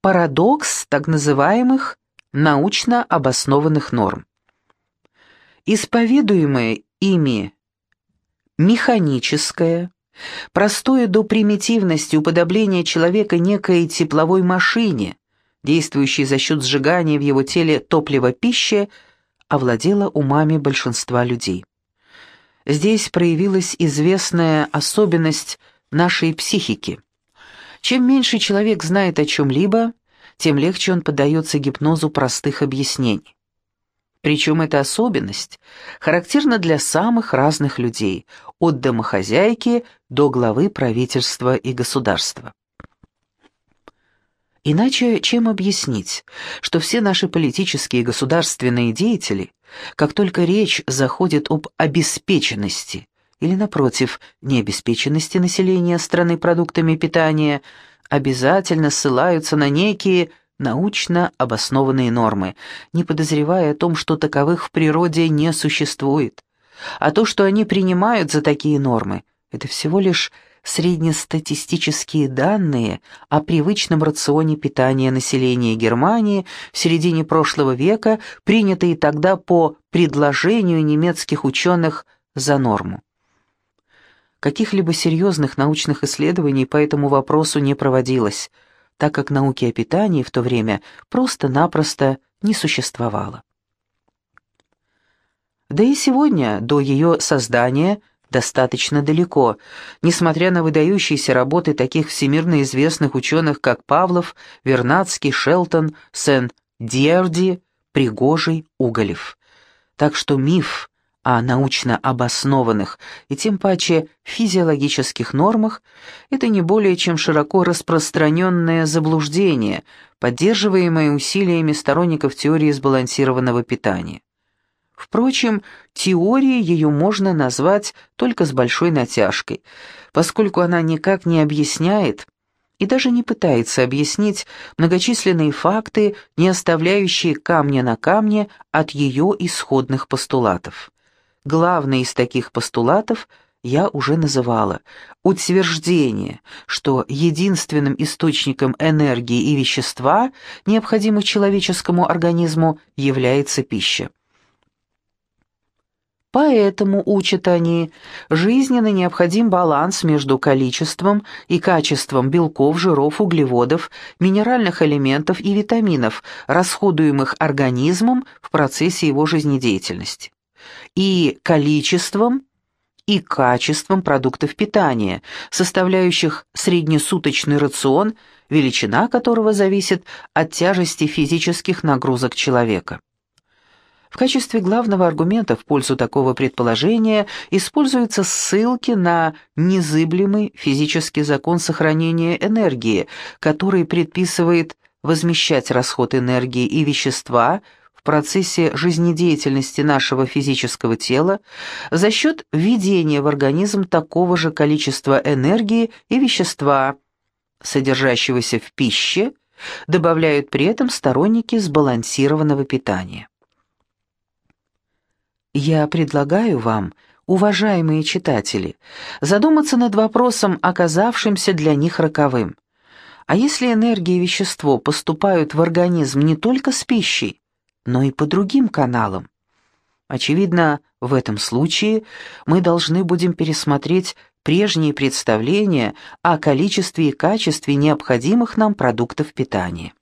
парадокс так называемых научно обоснованных норм. Исповедуемое ими механическое, простое до примитивности уподобление человека некой тепловой машине, действующей за счет сжигания в его теле топлива пищи, овладело умами большинства людей. Здесь проявилась известная особенность нашей психики. Чем меньше человек знает о чем-либо, тем легче он поддается гипнозу простых объяснений. Причем эта особенность характерна для самых разных людей, от домохозяйки до главы правительства и государства. Иначе чем объяснить, что все наши политические и государственные деятели, как только речь заходит об обеспеченности или, напротив, необеспеченности населения страны продуктами питания, обязательно ссылаются на некие научно обоснованные нормы, не подозревая о том, что таковых в природе не существует. А то, что они принимают за такие нормы, это всего лишь среднестатистические данные о привычном рационе питания населения Германии в середине прошлого века, принятые тогда по предложению немецких ученых за норму. Каких-либо серьезных научных исследований по этому вопросу не проводилось – так как науки о питании в то время просто-напросто не существовало. Да и сегодня до ее создания достаточно далеко, несмотря на выдающиеся работы таких всемирно известных ученых, как Павлов, Вернадский, Шелтон, Сен-Дьерди, Пригожий, Уголев. Так что миф о научно обоснованных и тем паче физиологических нормах, это не более чем широко распространенное заблуждение, поддерживаемое усилиями сторонников теории сбалансированного питания. Впрочем, теорией ее можно назвать только с большой натяжкой, поскольку она никак не объясняет и даже не пытается объяснить многочисленные факты, не оставляющие камня на камне от ее исходных постулатов. Главный из таких постулатов я уже называла – утверждение, что единственным источником энергии и вещества, необходимых человеческому организму, является пища. Поэтому, учат они, жизненно необходим баланс между количеством и качеством белков, жиров, углеводов, минеральных элементов и витаминов, расходуемых организмом в процессе его жизнедеятельности и количеством, и качеством продуктов питания, составляющих среднесуточный рацион, величина которого зависит от тяжести физических нагрузок человека. В качестве главного аргумента в пользу такого предположения используются ссылки на незыблемый физический закон сохранения энергии, который предписывает возмещать расход энергии и вещества – в процессе жизнедеятельности нашего физического тела за счет введения в организм такого же количества энергии и вещества, содержащегося в пище, добавляют при этом сторонники сбалансированного питания. Я предлагаю вам, уважаемые читатели, задуматься над вопросом, оказавшимся для них роковым. А если энергия и вещество поступают в организм не только с пищей, но и по другим каналам. Очевидно, в этом случае мы должны будем пересмотреть прежние представления о количестве и качестве необходимых нам продуктов питания.